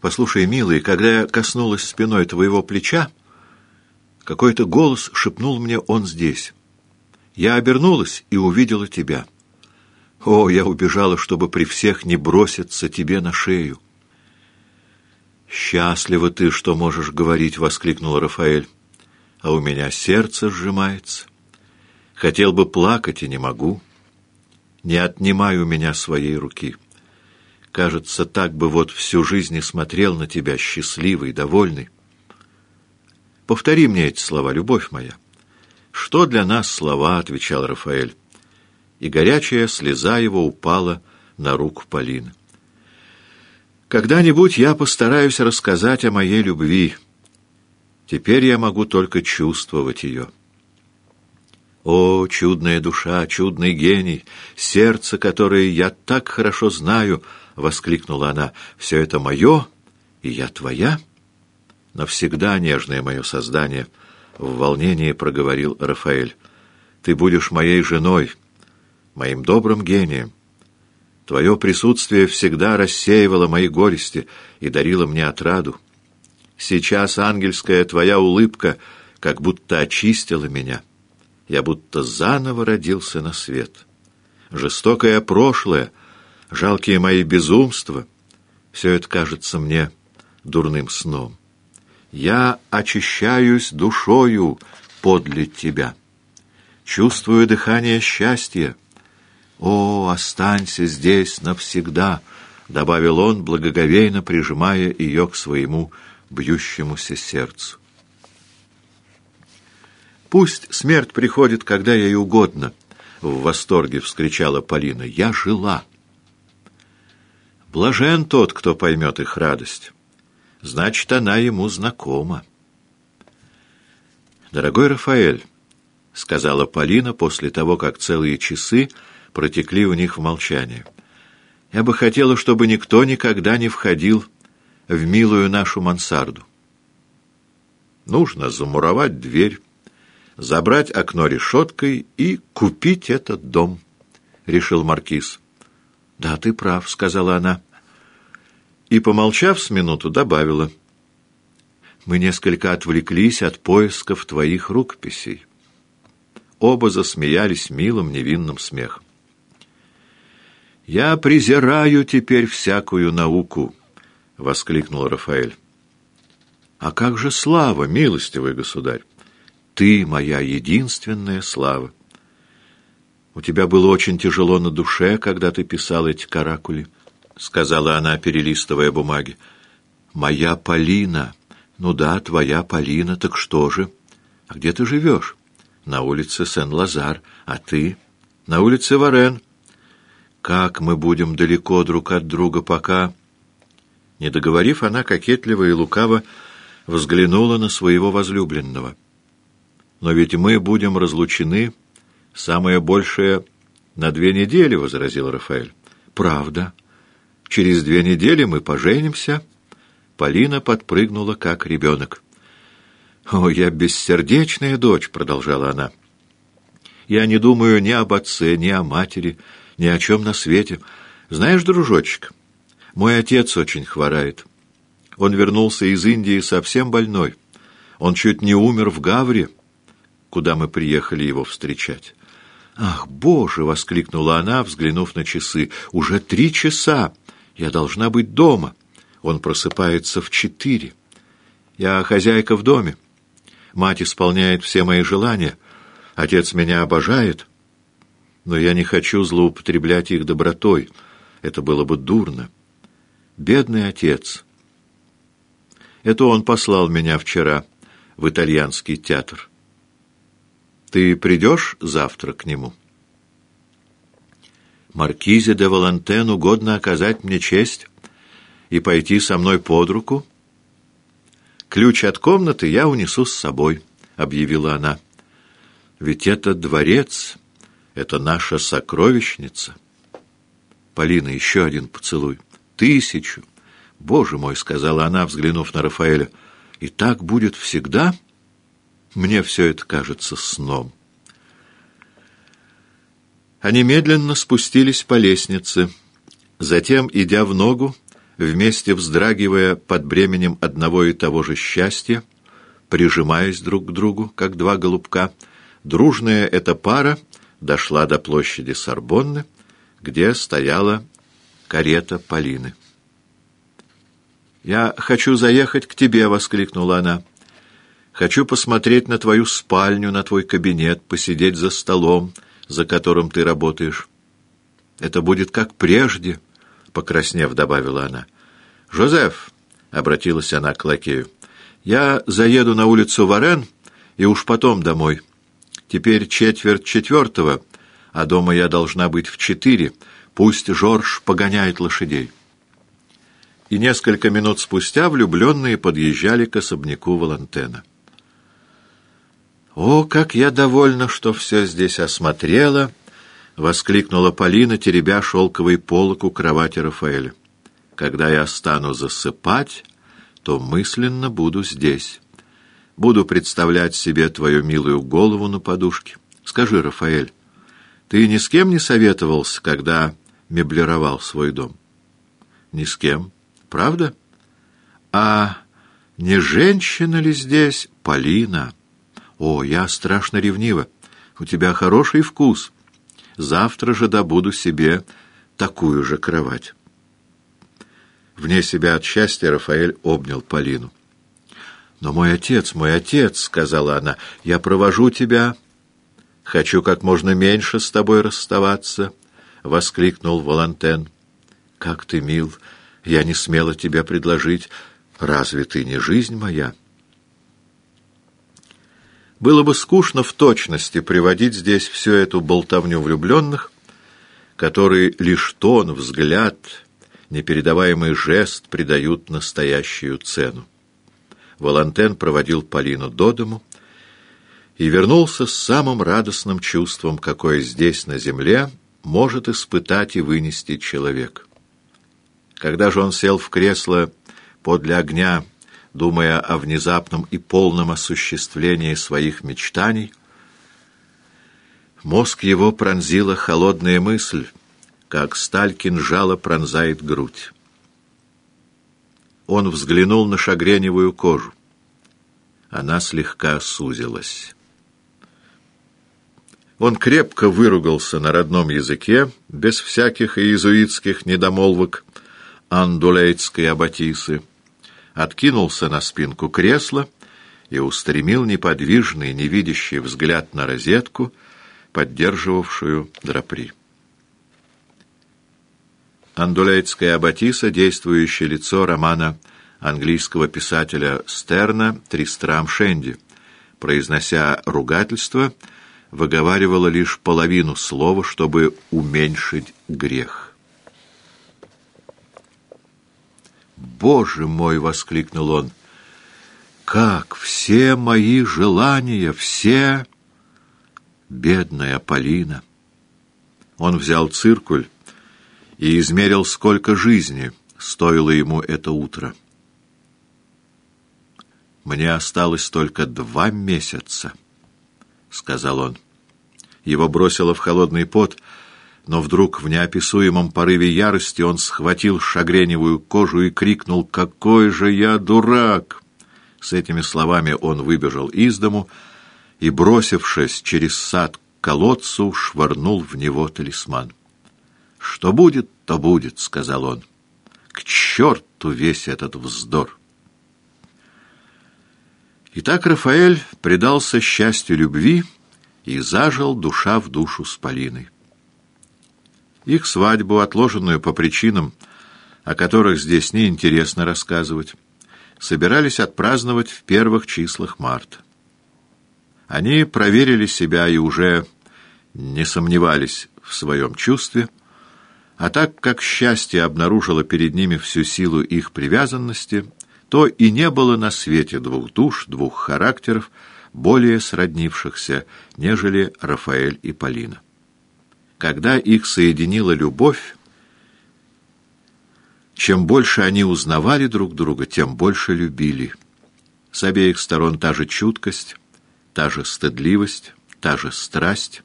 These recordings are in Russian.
Послушай, милый, когда я коснулась спиной твоего плеча, какой-то голос шепнул мне «Он здесь». Я обернулась и увидела тебя. О, я убежала, чтобы при всех не броситься тебе на шею. «Счастлива ты, что можешь говорить!» — воскликнул Рафаэль. «А у меня сердце сжимается. Хотел бы плакать и не могу. Не отнимай у меня своей руки. Кажется, так бы вот всю жизнь и смотрел на тебя, счастливый, довольный. Повтори мне эти слова, любовь моя». «Что для нас слова?» — отвечал Рафаэль. И горячая слеза его упала на руку Полины. Когда-нибудь я постараюсь рассказать о моей любви. Теперь я могу только чувствовать ее. О, чудная душа, чудный гений, сердце, которое я так хорошо знаю, — воскликнула она, — все это мое, и я твоя? Навсегда, нежное мое создание, — в волнении проговорил Рафаэль. Ты будешь моей женой, моим добрым гением. Твое присутствие всегда рассеивало мои горести и дарило мне отраду. Сейчас ангельская твоя улыбка как будто очистила меня. Я будто заново родился на свет. Жестокое прошлое, жалкие мои безумства — все это кажется мне дурным сном. Я очищаюсь душою подле тебя. Чувствую дыхание счастья, «О, останься здесь навсегда!» — добавил он, благоговейно прижимая ее к своему бьющемуся сердцу. «Пусть смерть приходит, когда ей угодно!» — в восторге вскричала Полина. «Я жила!» Блажен тот, кто поймет их радость. Значит, она ему знакома. «Дорогой Рафаэль», — сказала Полина после того, как целые часы протекли у них в молчании. Я бы хотела, чтобы никто никогда не входил в милую нашу мансарду. Нужно замуровать дверь, забрать окно решеткой и купить этот дом, — решил Маркиз. — Да, ты прав, — сказала она. И, помолчав с минуту, добавила. — Мы несколько отвлеклись от поисков твоих рукописей. Оба засмеялись милым невинным смехом. «Я презираю теперь всякую науку», — воскликнул Рафаэль. «А как же слава, милостивый государь? Ты моя единственная слава. У тебя было очень тяжело на душе, когда ты писал эти каракули», — сказала она, перелистывая бумаги. «Моя Полина. Ну да, твоя Полина, так что же? А где ты живешь?» «На улице Сен-Лазар. А ты?» «На улице Варен». Как мы будем далеко друг от друга, пока...» Не договорив, она кокетливо и лукаво взглянула на своего возлюбленного. «Но ведь мы будем разлучены, самое большее, на две недели», — возразил Рафаэль. «Правда. Через две недели мы поженимся». Полина подпрыгнула, как ребенок. «О, я бессердечная дочь», — продолжала она. «Я не думаю ни об отце, ни о матери, ни о чем на свете. Знаешь, дружочек, мой отец очень хворает. Он вернулся из Индии совсем больной. Он чуть не умер в Гавре, куда мы приехали его встречать. «Ах, Боже!» — воскликнула она, взглянув на часы. «Уже три часа! Я должна быть дома!» Он просыпается в четыре. «Я хозяйка в доме. Мать исполняет все мои желания. Отец меня обожает но я не хочу злоупотреблять их добротой. Это было бы дурно. Бедный отец. Это он послал меня вчера в итальянский театр. Ты придешь завтра к нему? Маркизе де Валантен угодно оказать мне честь и пойти со мной под руку? Ключ от комнаты я унесу с собой, — объявила она. Ведь это дворец... Это наша сокровищница. Полина, еще один поцелуй. Тысячу. Боже мой, сказала она, взглянув на Рафаэля. И так будет всегда? Мне все это кажется сном. Они медленно спустились по лестнице. Затем, идя в ногу, вместе вздрагивая под бременем одного и того же счастья, прижимаясь друг к другу, как два голубка, дружная эта пара дошла до площади Сорбонны, где стояла карета Полины. «Я хочу заехать к тебе», — воскликнула она. «Хочу посмотреть на твою спальню, на твой кабинет, посидеть за столом, за которым ты работаешь. Это будет как прежде», — покраснев, добавила она. «Жозеф», — обратилась она к лакею, — «я заеду на улицу Варен и уж потом домой. Теперь четверть четвертого, а дома я должна быть в четыре. Пусть Жорж погоняет лошадей» и несколько минут спустя влюбленные подъезжали к особняку Валантена. «О, как я довольна, что все здесь осмотрела!» — воскликнула Полина, теребя шелковый полок у кровати Рафаэля. «Когда я стану засыпать, то мысленно буду здесь. Буду представлять себе твою милую голову на подушке. Скажи, Рафаэль, ты ни с кем не советовался, когда меблировал свой дом?» «Ни с кем». Правда? А не женщина ли здесь Полина? О, я страшно ревнива. У тебя хороший вкус. Завтра же добуду себе такую же кровать. Вне себя от счастья Рафаэль обнял Полину. «Но мой отец, мой отец», — сказала она, — «я провожу тебя. Хочу как можно меньше с тобой расставаться», — воскликнул Волантен. «Как ты мил!» Я не смела тебя предложить. Разве ты не жизнь моя?» Было бы скучно в точности приводить здесь всю эту болтовню влюбленных, которые лишь тон, взгляд, непередаваемый жест придают настоящую цену. Волантен проводил Полину до дому и вернулся с самым радостным чувством, какое здесь, на земле, может испытать и вынести человек. Когда же он сел в кресло подле огня, думая о внезапном и полном осуществлении своих мечтаний, мозг его пронзила холодная мысль, как сталь кинжала пронзает грудь. Он взглянул на шагреневую кожу. Она слегка сузилась. Он крепко выругался на родном языке, без всяких иезуитских недомолвок, андулейтской аббатисы, откинулся на спинку кресла и устремил неподвижный, невидящий взгляд на розетку, поддерживавшую драпри. Андулейтская аббатиса, действующее лицо романа английского писателя Стерна «Тристрам Шенди», произнося ругательство, выговаривала лишь половину слова, чтобы уменьшить грех. «Боже мой!» — воскликнул он. «Как все мои желания, все...» Бедная Полина! Он взял циркуль и измерил, сколько жизни стоило ему это утро. «Мне осталось только два месяца», — сказал он. Его бросило в холодный пот, — но вдруг в неописуемом порыве ярости он схватил шагреневую кожу и крикнул «Какой же я дурак!» С этими словами он выбежал из дому и, бросившись через сад к колодцу, швырнул в него талисман. «Что будет, то будет», — сказал он. «К черту весь этот вздор!» Итак, Рафаэль предался счастью любви и зажил душа в душу с Полиной. Их свадьбу, отложенную по причинам, о которых здесь неинтересно рассказывать, собирались отпраздновать в первых числах марта. Они проверили себя и уже не сомневались в своем чувстве, а так как счастье обнаружило перед ними всю силу их привязанности, то и не было на свете двух душ, двух характеров, более сроднившихся, нежели Рафаэль и Полина. Когда их соединила любовь, чем больше они узнавали друг друга, тем больше любили. С обеих сторон та же чуткость, та же стыдливость, та же страсть,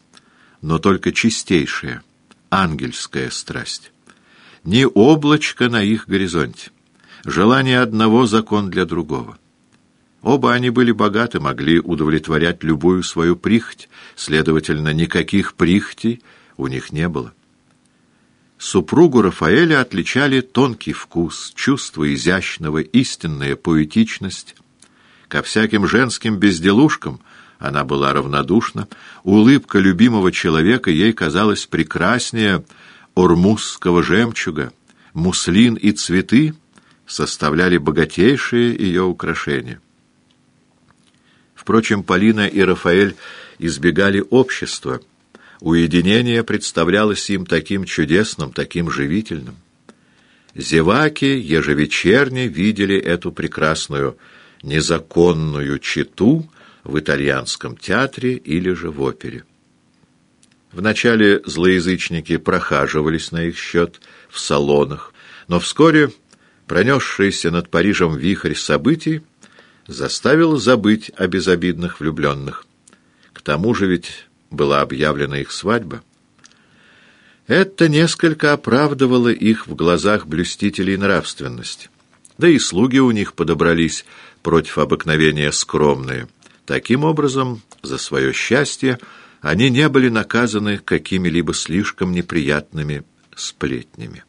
но только чистейшая, ангельская страсть. ни облачко на их горизонте. Желание одного — закон для другого. Оба они были богаты, могли удовлетворять любую свою прихоть, следовательно, никаких прихотей у них не было. Супругу Рафаэля отличали тонкий вкус, чувство изящного, истинная поэтичность. Ко всяким женским безделушкам она была равнодушна, улыбка любимого человека ей казалась прекраснее ормузского жемчуга, муслин и цветы составляли богатейшие ее украшения. Впрочем, Полина и Рафаэль избегали общества. Уединение представлялось им таким чудесным, таким живительным. Зеваки ежевечерне видели эту прекрасную незаконную читу в итальянском театре или же в опере. Вначале злоязычники прохаживались на их счет в салонах, но вскоре пронесшийся над Парижем вихрь событий заставил забыть о безобидных влюбленных. К тому же ведь была объявлена их свадьба. Это несколько оправдывало их в глазах блюстителей нравственности. Да и слуги у них подобрались против обыкновения скромные. Таким образом, за свое счастье они не были наказаны какими-либо слишком неприятными сплетнями.